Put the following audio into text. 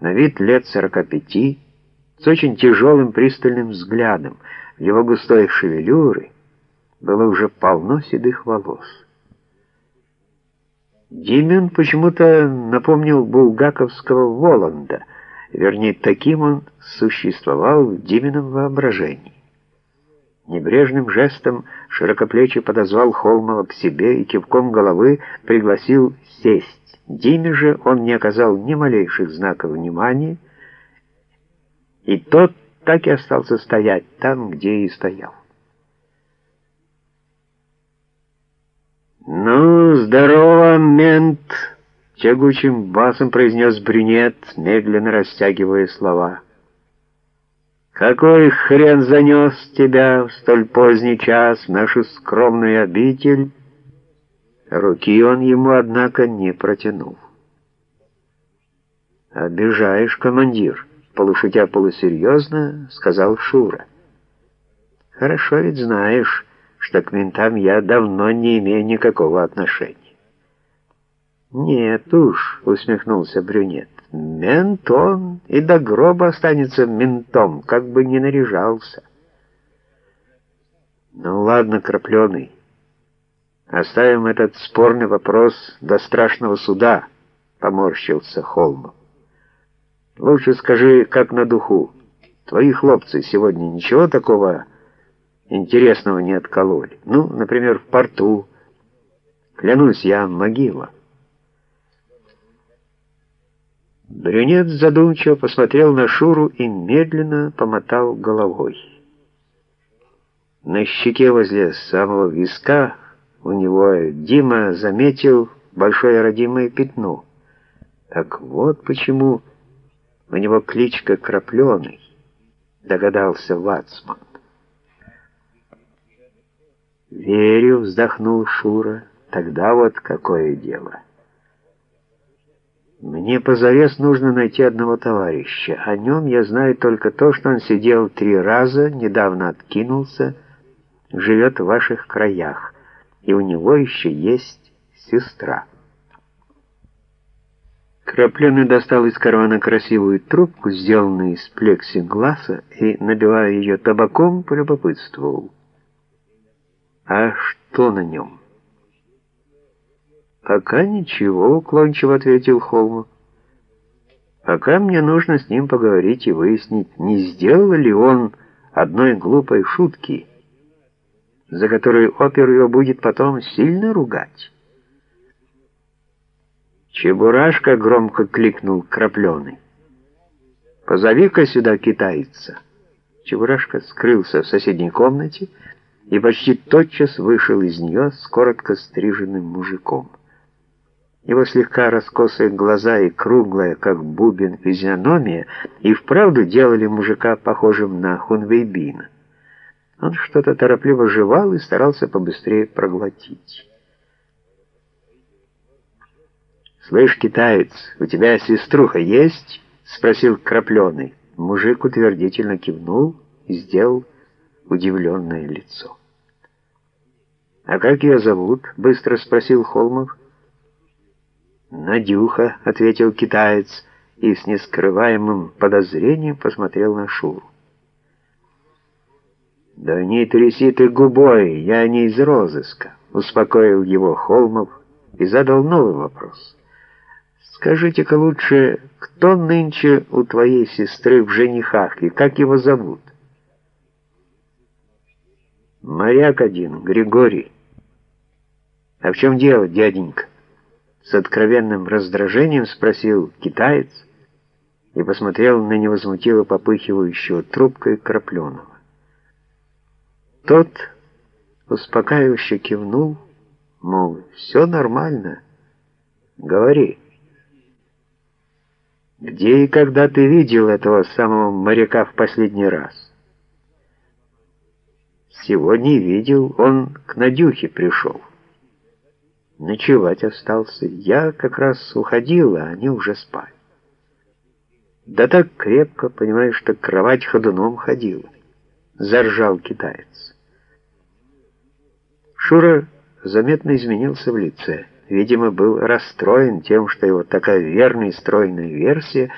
на вид лет сорока пяти, с очень тяжелым пристальным взглядом. В его густой шевелюры было уже полно седых волос. Димин почему-то напомнил булгаковского Воланда, вернее, таким он существовал в Димином воображении. Небрежным жестом широкоплечий подозвал Холмова к себе и кивком головы пригласил сесть. Диме же он не оказал ни малейших знаков внимания, и тот так и остался стоять там, где и стоял. «Ну, здорово, мент!» — тягучим басом произнес брюнет, медленно растягивая слова. «Какой хрен занес тебя в столь поздний час в нашу скромную обитель?» Руки он ему, однако, не протянул. «Обижаешь, командир», — полушутя полусерьезно сказал Шура. «Хорошо ведь знаешь, что к ментам я давно не имею никакого отношения». «Нет уж», — усмехнулся брюнет, — «мент он и до гроба останется ментом, как бы ни наряжался». «Ну ладно, крапленый». Оставим этот спорный вопрос до страшного суда, поморщился Холмов. Лучше скажи, как на духу. Твои хлопцы сегодня ничего такого интересного не откололи. Ну, например, в порту. Клянусь, я могила. Брюнет задумчиво посмотрел на Шуру и медленно помотал головой. На щеке возле самого виска у него Дима заметил большое родимое пятно. Так вот почему у него кличка Крапленый, догадался Вацман. «Верю», — вздохнул Шура, — «тогда вот какое дело». «Мне позарез нужно найти одного товарища. О нем я знаю только то, что он сидел три раза, недавно откинулся, живет в ваших краях и у него еще есть сестра. Крапленый достал из кармана красивую трубку, сделанную из плексигласа, и, набивая ее табаком, полюбопытствовал. «А что на нем?» «Пока ничего», — уклончиво ответил Холмов. «Пока мне нужно с ним поговорить и выяснить, не сделал ли он одной глупой шутки» за которую опер его будет потом сильно ругать. Чебурашка громко кликнул крапленый. «Позови-ка сюда китайца». Чебурашка скрылся в соседней комнате и почти тотчас вышел из нее с коротко стриженным мужиком. Его слегка раскосые глаза и круглая, как бубен, физиономия и вправду делали мужика похожим на Хунвейбина. Он что-то торопливо жевал и старался побыстрее проглотить. «Слышь, китаец, у тебя сеструха есть?» — спросил Крапленый. Мужик утвердительно кивнул и сделал удивленное лицо. «А как ее зовут?» — быстро спросил Холмов. «Надюха», — ответил китаец и с нескрываемым подозрением посмотрел на Шуру. «Да не тряси ты губой, я не из розыска», — успокоил его Холмов и задал новый вопрос. «Скажите-ка лучше, кто нынче у твоей сестры в женихах и как его зовут?» «Моряк один, Григорий». «А в чем дело, дяденька?» С откровенным раздражением спросил китаец и посмотрел на невозмутиво попыхивающего трубкой Крапленова. Тот успокаивающе кивнул, мол, все нормально. Говори. Где и когда ты видел этого самого моряка в последний раз? Сегодня видел, он к Надюхе пришел. Ночевать остался. Я как раз уходил, а они уже спали. Да так крепко, понимаешь, что кровать ходуном ходила. Заржал китаец. Шура заметно изменился в лице. Видимо, был расстроен тем, что его такая верная и стройная версия